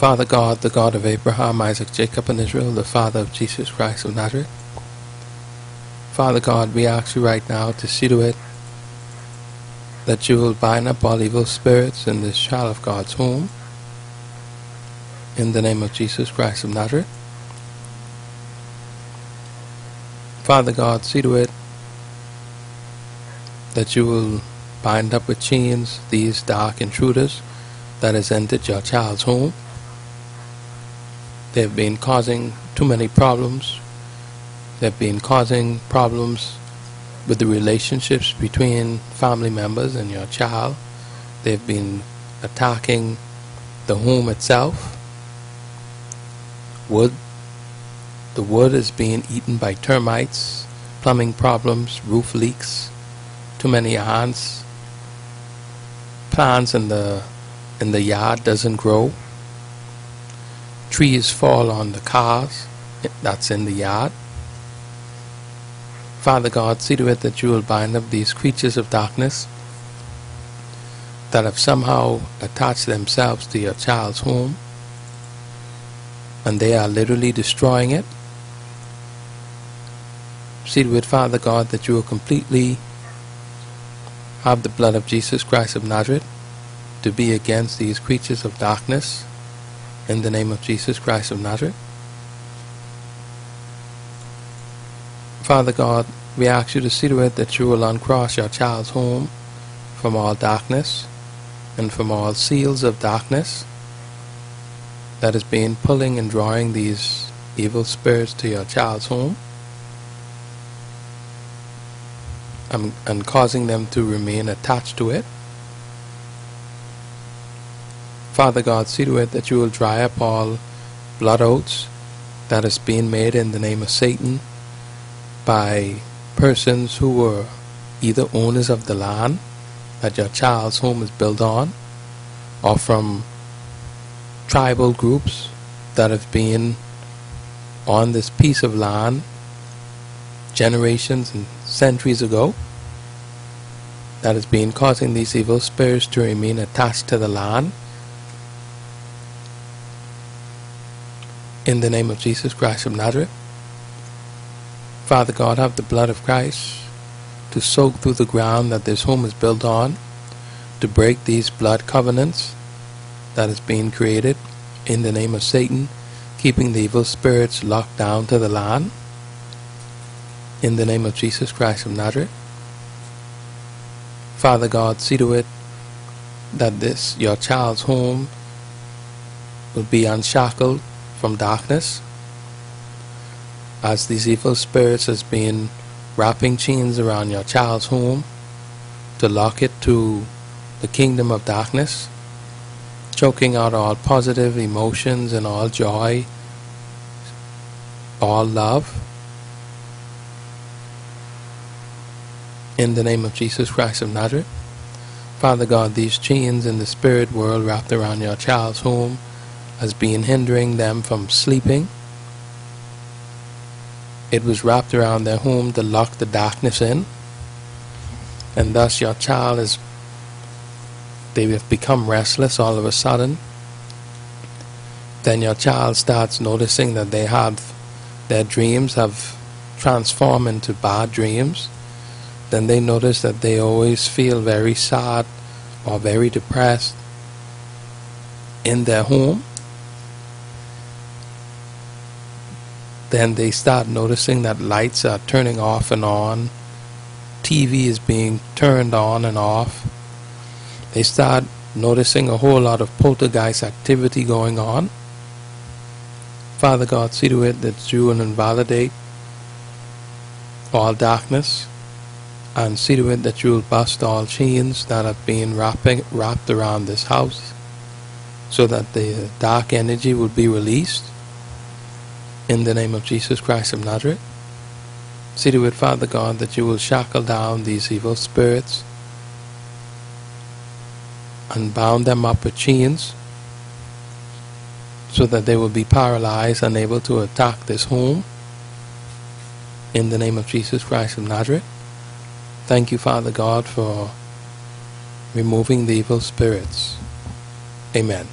Father God, the God of Abraham, Isaac, Jacob, and Israel, the Father of Jesus Christ of Nazareth. Father God, we ask you right now to see to it that you will bind up all evil spirits in this child of God's home. In the name of Jesus Christ of Nazareth. Father God, see to it that you will bind up with chains these dark intruders that has entered your child's home. They've been causing too many problems. They've been causing problems with the relationships between family members and your child. They've been attacking the home itself. Wood. The wood is being eaten by termites, plumbing problems, roof leaks, too many ants. Plants in the in the yard doesn't grow. Trees fall on the cars that's in the yard. Father God, see to it that you will bind up these creatures of darkness that have somehow attached themselves to your child's home and they are literally destroying it. See to it, Father God, that you will completely have the blood of Jesus Christ of Nazareth to be against these creatures of darkness in the name of Jesus Christ of Nazareth. Father God, we ask you to see to it that you will uncross your child's home from all darkness and from all seals of darkness that has been pulling and drawing these evil spirits to your child's home and, and causing them to remain attached to it. Father God, see to it that you will dry up all blood oaths that is being made in the name of Satan by persons who were either owners of the land that your child's home is built on or from tribal groups that have been on this piece of land generations and centuries ago that has been causing these evil spirits to remain attached to the land in the name of Jesus Christ of Nazareth. Father God, have the blood of Christ to soak through the ground that this home is built on, to break these blood covenants that is being created in the name of Satan, keeping the evil spirits locked down to the land. In the name of Jesus Christ of Nazareth. Father God, see to it that this, your child's home, will be unshackled from darkness as these evil spirits has been wrapping chains around your child's home to lock it to the kingdom of darkness choking out all positive emotions and all joy all love. In the name of Jesus Christ of Nazareth Father God these chains in the spirit world wrapped around your child's home as being hindering them from sleeping. It was wrapped around their home to lock the darkness in. And thus your child is, they have become restless all of a sudden. Then your child starts noticing that they have, their dreams have transformed into bad dreams. Then they notice that they always feel very sad or very depressed in their home then they start noticing that lights are turning off and on, TV is being turned on and off. They start noticing a whole lot of poltergeist activity going on. Father God, see to it that you will invalidate all darkness and see to it that you will bust all chains that have been wrapping, wrapped around this house so that the dark energy will be released in the name of Jesus Christ of Nazareth. See to it, Father God, that you will shackle down these evil spirits and bound them up with chains so that they will be paralyzed, unable to attack this home. In the name of Jesus Christ of Nazareth. Thank you, Father God, for removing the evil spirits. Amen.